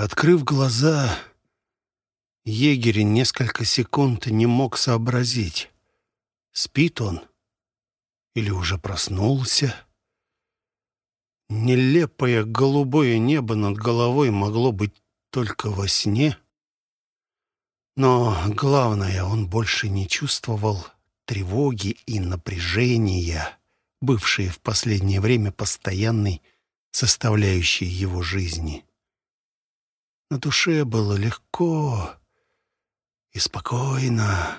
Открыв глаза, егерь несколько секунд не мог сообразить, спит он или уже проснулся. Нелепое голубое небо над головой могло быть только во сне. Но главное, он больше не чувствовал тревоги и напряжения, бывшие в последнее время постоянной составляющей его жизни. На душе было легко и спокойно.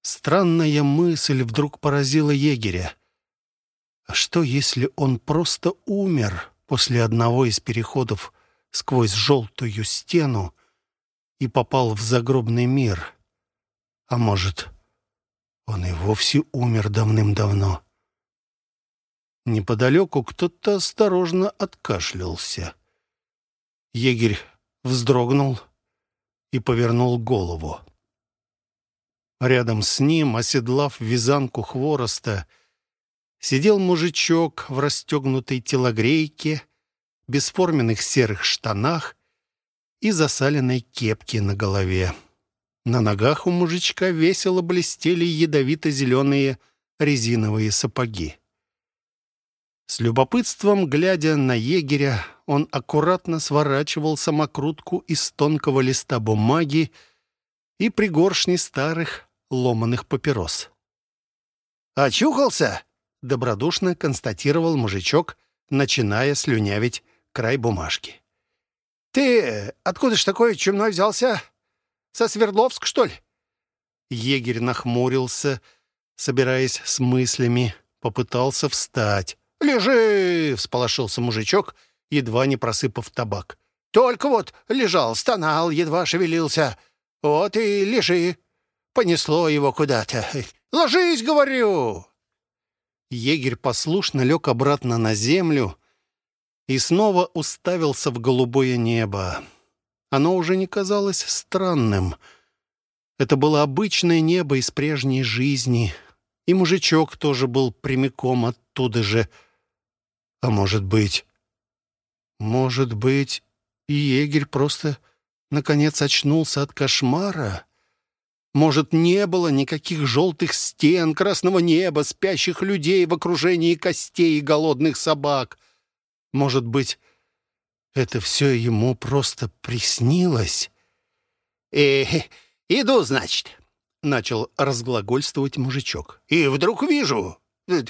Странная мысль вдруг поразила егеря. А что, если он просто умер после одного из переходов сквозь желтую стену и попал в загробный мир? А может, он и вовсе умер давным-давно? Неподалеку кто-то осторожно откашлялся. Егерь вздрогнул и повернул голову. Рядом с ним, оседлав вязанку хвороста, сидел мужичок в расстегнутой телогрейке, бесформенных серых штанах и засаленной кепке на голове. На ногах у мужичка весело блестели ядовито-зеленые резиновые сапоги. С любопытством, глядя на егеря, он аккуратно сворачивал самокрутку из тонкого листа бумаги и пригоршни старых ломаных папирос. «Очухался?» — добродушно констатировал мужичок, начиная слюнявить край бумажки. «Ты откуда ж такой чумной взялся? Со Свердловск, что ли?» Егерь нахмурился, собираясь с мыслями, попытался встать. «Лежи!» — всполошился мужичок, едва не просыпав табак. «Только вот лежал, стонал, едва шевелился. Вот и лежи. Понесло его куда-то. Ложись, говорю!» Егерь послушно лег обратно на землю и снова уставился в голубое небо. Оно уже не казалось странным. Это было обычное небо из прежней жизни, и мужичок тоже был прямиком оттуда же — а может быть... Может быть, егерь просто, наконец, очнулся от кошмара? Может, не было никаких желтых стен, красного неба, спящих людей в окружении костей и голодных собак? Может быть, это все ему просто приснилось? «Э, иду, значит», — начал разглагольствовать мужичок. «И вдруг вижу, э,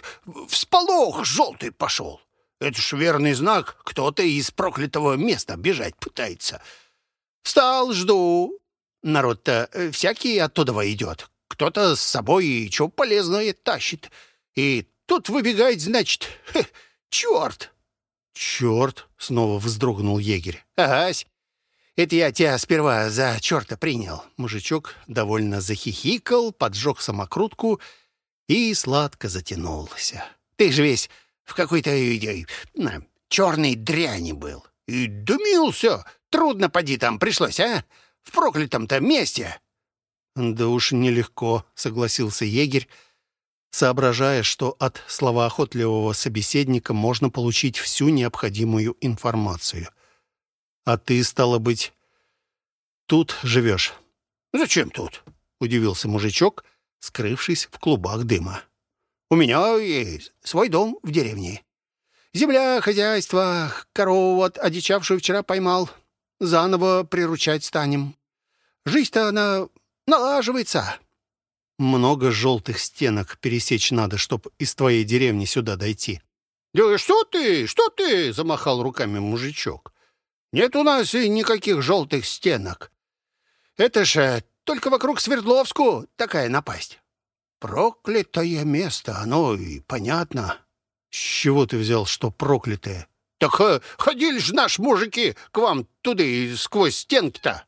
всполох желтый пошел. Это ж верный знак, кто-то из проклятого места бежать пытается. Встал, жду. Народ-то э, всякий оттуда идет. Кто-то с собой что полезное тащит. И тут выбегает, значит, хе, черт. Черт, снова вздрогнул егерь. Агась. Это я тебя сперва за черта принял. Мужичок довольно захихикал, поджег самокрутку и сладко затянулся. Ты же весь в какой-то э, черной дряни был. И дымился. Трудно поди там пришлось, а? В проклятом-то месте. Да уж нелегко, согласился егерь, соображая, что от словоохотливого собеседника можно получить всю необходимую информацию. А ты, стало быть, тут живешь? Зачем тут? Удивился мужичок, скрывшись в клубах дыма. У меня есть свой дом в деревне. Земля, хозяйство, корову вот одичавшую вчера поймал. Заново приручать станем. Жизнь-то она налаживается. Много желтых стенок пересечь надо, чтоб из твоей деревни сюда дойти. «Да что ты, что ты?» — замахал руками мужичок. «Нет у нас и никаких желтых стенок. Это же только вокруг Свердловску такая напасть. Проклятое место, оно и понятно. С чего ты взял, что проклятое? Так э, ходили ж наши мужики к вам туда и сквозь стенки-то.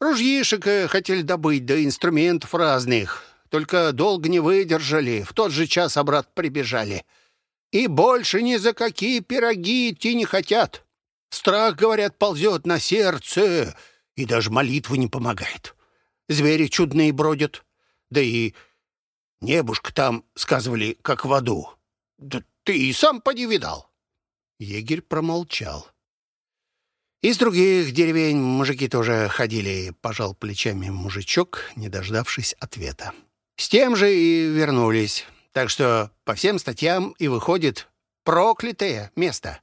Ружьишек э, хотели добыть, да инструментов разных. Только долго не выдержали, в тот же час обратно прибежали. И больше ни за какие пироги идти не хотят. Страх, говорят, ползет на сердце, и даже молитва не помогает. Звери чудные бродят, да и Небушка там, сказывали, как в аду. Да ты и сам поди видал. Егерь промолчал. Из других деревень мужики тоже ходили, пожал плечами мужичок, не дождавшись ответа. С тем же и вернулись. Так что по всем статьям и выходит проклятое место.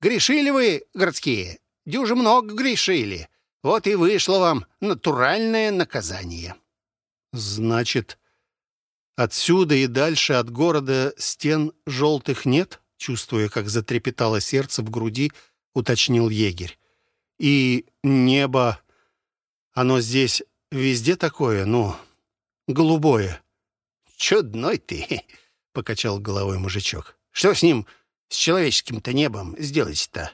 Грешили вы, городские, дюже много грешили. Вот и вышло вам натуральное наказание. Значит, отсюда и дальше от города стен желтых нет? Чувствуя, как затрепетало сердце в груди, уточнил егерь. И небо, оно здесь везде такое, ну, голубое. Чудной ты, покачал головой мужичок. Что с ним, с человеческим-то небом, сделать-то?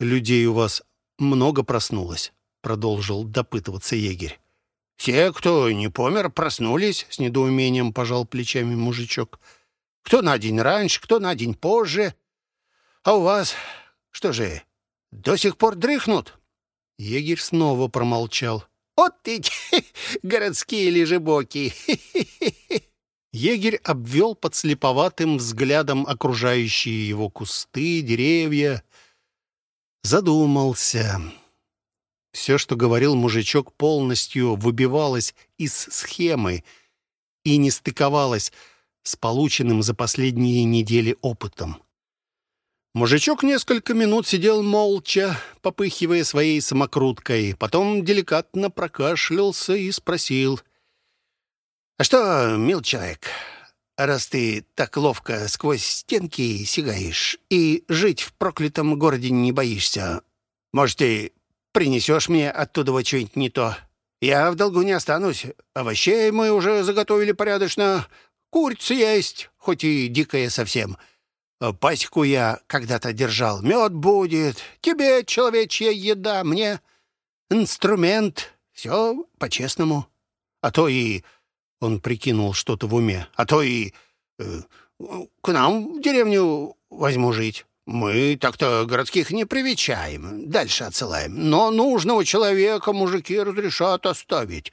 Людей у вас много проснулось, продолжил допытываться егерь. Все, кто не помер, проснулись, с недоумением пожал плечами мужичок. Кто на день раньше, кто на день позже. А у вас что же, до сих пор дрыхнут?» Егерь снова промолчал. «Вот ты, городские лежебоки!» Егерь обвел подслеповатым взглядом окружающие его кусты, деревья. Задумался. Все, что говорил мужичок, полностью выбивалось из схемы и не стыковалось с полученным за последние недели опытом. Мужичок несколько минут сидел молча, попыхивая своей самокруткой. Потом деликатно прокашлялся и спросил. «А что, мил человек, раз ты так ловко сквозь стенки сигаешь и жить в проклятом городе не боишься, может, ты принесешь мне оттуда что-нибудь не то? Я в долгу не останусь. Овощей мы уже заготовили порядочно. Курица есть, хоть и дикая совсем». Пасеку я когда-то держал. Мед будет, тебе человечья еда, мне инструмент. Все по-честному. А то и...» Он прикинул что-то в уме. «А то и э, к нам в деревню возьму жить. Мы так-то городских не привечаем, дальше отсылаем. Но нужного человека мужики разрешат оставить.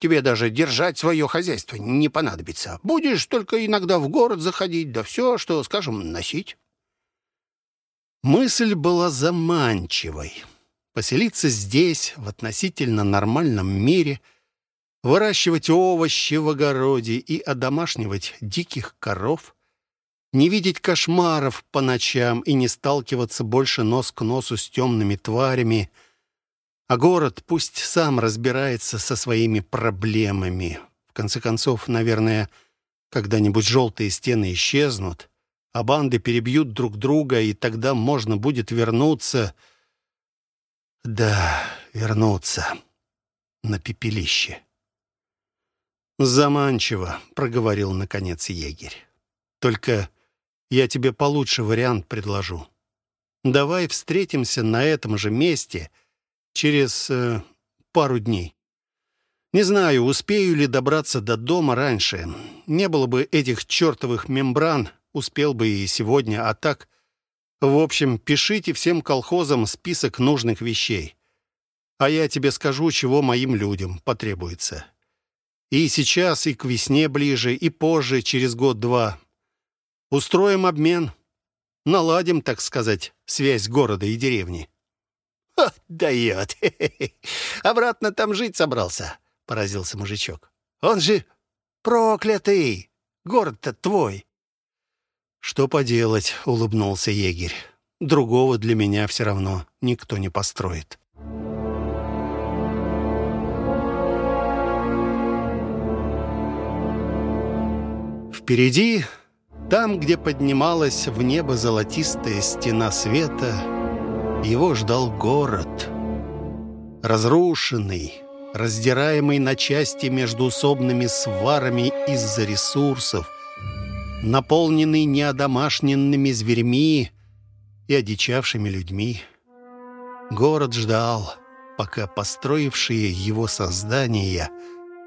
Тебе даже держать свое хозяйство не понадобится. Будешь только иногда в город заходить, да все, что, скажем, носить». Мысль была заманчивой. Поселиться здесь, в относительно нормальном мире, выращивать овощи в огороде и одомашнивать диких коров, не видеть кошмаров по ночам и не сталкиваться больше нос к носу с темными тварями — а город пусть сам разбирается со своими проблемами. В конце концов, наверное, когда-нибудь желтые стены исчезнут, а банды перебьют друг друга, и тогда можно будет вернуться... Да, вернуться на пепелище. «Заманчиво», — проговорил, наконец, егерь. «Только я тебе получше вариант предложу. Давай встретимся на этом же месте — через э, пару дней. Не знаю, успею ли добраться до дома раньше. Не было бы этих чертовых мембран, успел бы и сегодня, а так... В общем, пишите всем колхозам список нужных вещей. А я тебе скажу, чего моим людям потребуется. И сейчас, и к весне ближе, и позже, через год-два. Устроим обмен. Наладим, так сказать, связь города и деревни. «Дает! Обратно там жить собрался!» — поразился мужичок. «Он же проклятый! Город-то твой!» «Что поделать?» — улыбнулся егерь. «Другого для меня все равно никто не построит». Впереди, там, где поднималась в небо золотистая стена света, его ждал город. Разрушенный, раздираемый на части междуусобными сварами из-за ресурсов, наполненный неодомашненными зверьми и одичавшими людьми. Город ждал, пока построившие его создания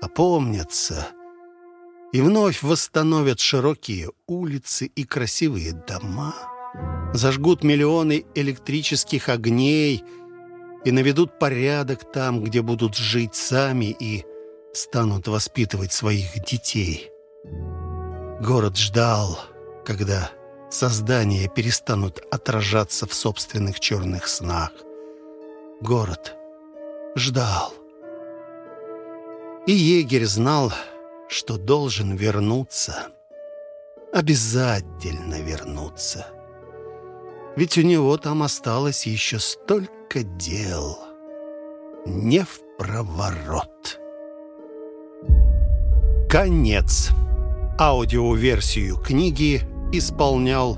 опомнятся и вновь восстановят широкие улицы и красивые дома зажгут миллионы электрических огней и наведут порядок там, где будут жить сами и станут воспитывать своих детей. Город ждал, когда создания перестанут отражаться в собственных черных снах, Город ждал. И егерь знал, что должен вернуться. Обязательно вернуться. Ведь у него там осталось еще столько дел. Не в проворот. Конец. Аудиоверсию книги исполнял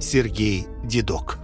Сергей Дедок.